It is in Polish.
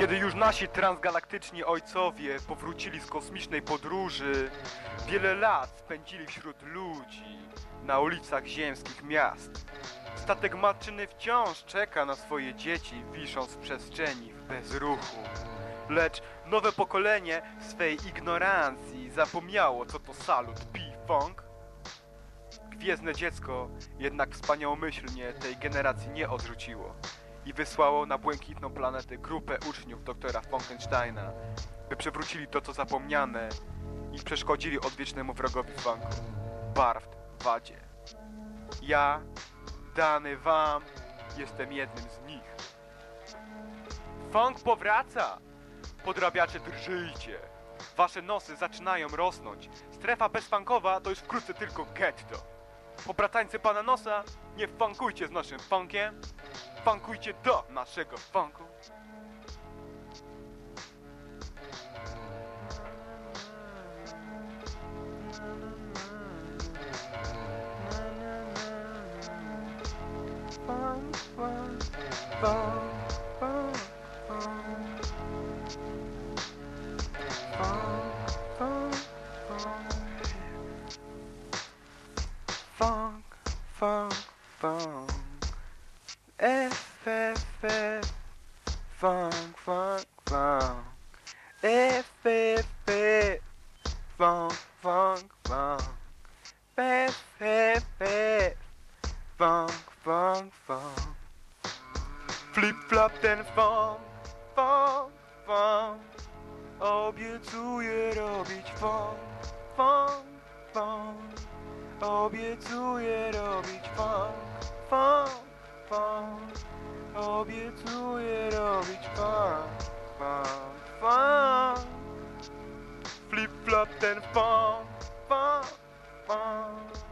Kiedy już nasi transgalaktyczni ojcowie powrócili z kosmicznej podróży, wiele lat spędzili wśród ludzi, na ulicach ziemskich miast. Statek matczyny wciąż czeka na swoje dzieci, wisząc w przestrzeni w bezruchu. Lecz nowe pokolenie w swej ignorancji zapomniało, co to salut P-Funk. Gwiezdne dziecko jednak wspaniałomyślnie tej generacji nie odrzuciło i wysłało na błękitną planetę grupę uczniów doktora Frankensteina, by przewrócili to, co zapomniane i przeszkodzili odwiecznemu wrogowi funku, Barft Wadzie. Ja, dany wam, jestem jednym z nich. Funk powraca! Podrabiacze drżyjcie! Wasze nosy zaczynają rosnąć. Strefa bezfunkowa to już wkrótce tylko getto. Pobratańcy pana nosa, nie funkujcie z naszym funkiem, funkujcie do naszego funku. Funk, funk, funk, funk, Funk, funk, funk. F, F, F. Funk, funk, funk. F, F, F. Funk, funk, funk. F, F, F. Funk, funk, funk. Flip, flop, ten funk, funk, funk. Obiecuję robić funk, funk, funk. Obiecuję robić funk, funk, funk Obiecuję robić funk, funk, funk Flip flop ten funk, funk, funk